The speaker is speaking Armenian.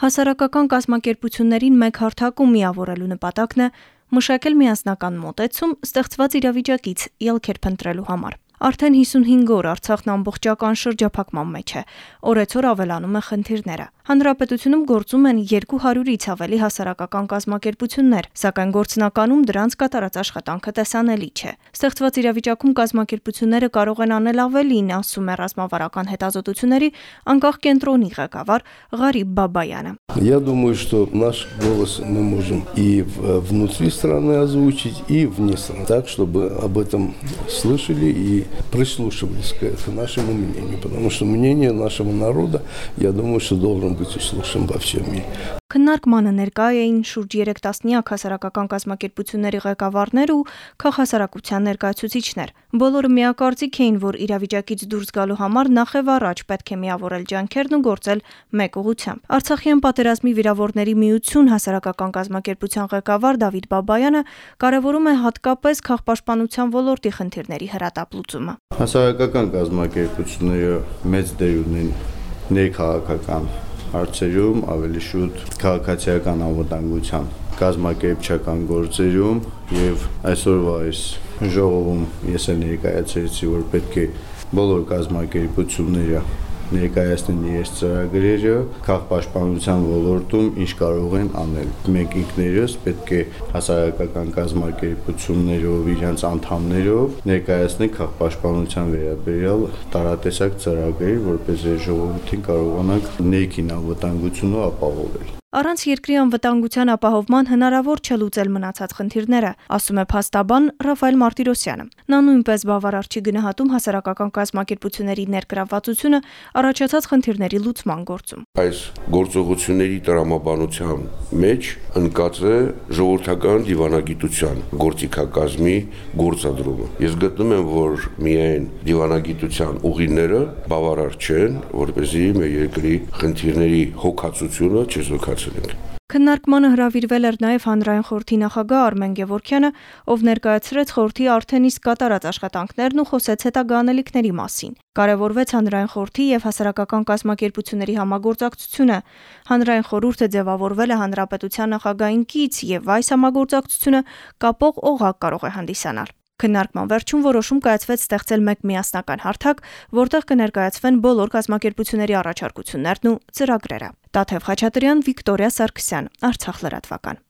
Հասարակական կազմակերպություններին մեկ հարթակում միավորելու նպատակն է մշակել միասնական մոտեցում ստեղծված իրավիճակից ելքեր փնտրելու համար։ Արդեն 55 օր Արցախն ամբողջական շրջափակման մեջ է։ Օրեցօր ավելանում է խնդիրները։ Հանրապետությունում գործում են 200-ից ավելի հասարակական կազմակերպություններ, սակայն գործնականում դրանց կատարած աշխատանքը տեսանելի չէ։ Ստեղծված իրավիճակում կազմակերպությունները կարող են անել ավելին, ասում է ռազմավարական հետազոտությունների անկախ կենտրոնի ղեկավար Ղարիբ Բաբայանը։ Я думаю, что наш голос мы можем и внутри страны озвучить, и вне страны, так, чтобы об этом слышали и прислушивались к нашему мнению, потому что мнение нашего народа, я думаю, что должен հանգստություն շմբավ չեմի։ Քննարկմանը ներկա էին շուրջ 3 տասնյակ հասարակական կազմակերպությունների ղեկավարներ ու քաղաքասարակության ներկայացուցիչներ։ Բոլորը միակարծիք էին, որ իրավիճակից դուրս գալու համար նախև առաջ պետք է միավորել ջանքերն ու գործել մեկ ուղությամբ։ Արցախյան պատերազմի վիրավորների միություն հասարակական կազմակերպության ղեկավար Դավիթ Բաբայանը կարևորում է հատկապես քաղաքապաշտպանության ոլորտի խնդիրների հրատապլուծումը։ Հասարակական կազմակերպությունները մեծ դեր ունեն ներքաղաքական հարցերում, ավելի շուտ քաղաքացիական անվտանգության կազմակերպչական գործերում եւ այսօրվա այս ժողովում ես ներկայացրեցի, որ պետք է բոլոր կազմակերպությունները ներկայացնեն իրենց ծրագրերը քաղաքապաշտպանության ոլորտում ինչ կարող են անել։ Մենք ինքներս պետք է հասարակական կազմակերպություններով, իրենց անդամներով ներկայացնենք քաղաքապաշտպանության վերաբերյալ տարատեսակ ծրագրեր, որպեսզի ժողովրդին կարողանանք ներքին անվտանգությունը ապահովել։ Առանց երկրի անվտանգության ապահովման հնարավոր չէ լուծել մնացած խնդիրները, ասում է փաստաբան Ռաֆայել Մարտիրոսյանը։ Նա նույնպես բավարար չի գնահատում հասարակական կազմակերպությունների ներգրավվածությունը առաջացած խնդիրների լուծման գործում։ Այս գործողությունների տրամաբանության մեջ ընկած է ժողովրդական դիվանագիտության գործիքակազմի գործադրումը։ Ես գտնում եմ, որ միայն դիվանագիտության ուղիները բավարար չեն, որպեսզի մեր երկրի խնդիրների հոգացությունը չզոքացնի ներկայացրել ենք։ Քննարկմանը հրավիրվել էր նաև հանրային խորհրդի նախագահ Արմեն Գևորքյանը, ով ներկայացրեց խորհրդի արդեն իսկ կատարած աշխատանքներն ու խոսեց հետագա անելիքների մասին։ Կարևորվեց հանրային խորհրդի եւ հասարակական կազմակերպությունների համագործակցությունը։ Հանրային խորհուրդը ձևավորվել է հանրապետության նախագահային կից եւ այս համագործակցությունը կապող օղակ կարող է հանդիսանալ։ Քննարկման վերջում որոշում կայացվեց ստեղծել մեկ միասնական հարթակ, որտեղ կներկայացվեն բոլոր կազմակերպությունների առաջարկություններն ու ծրագրերը։ Տաթև Խաչատրյան, Վիկտորիա Սարգսյան, Արցախ լրատվական։